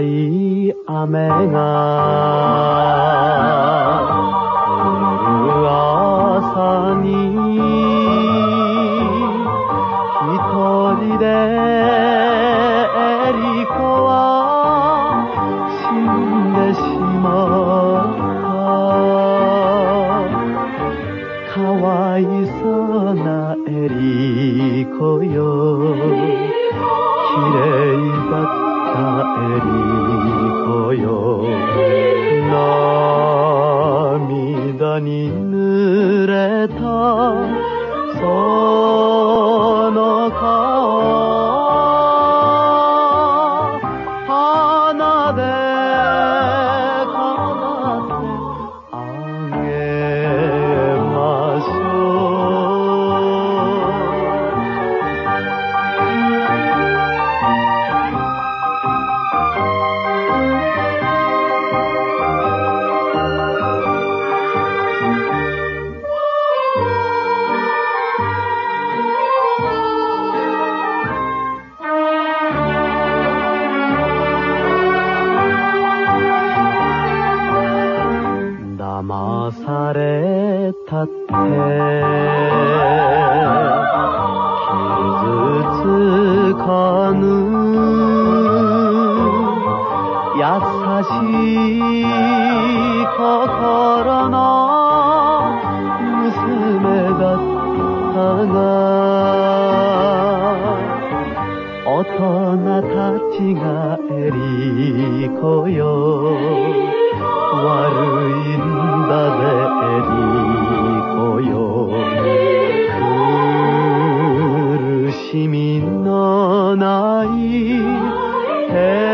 い雨が騙されたって。傷つかぬ。優しい心の娘だったが大人たちがエリコよ悪いない。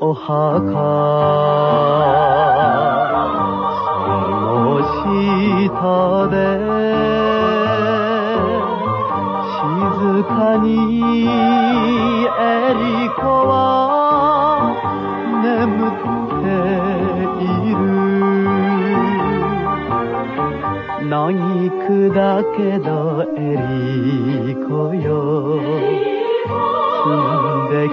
お墓。その下で静かにエリコは眠っている。野菊だけどエリコよ。積んでき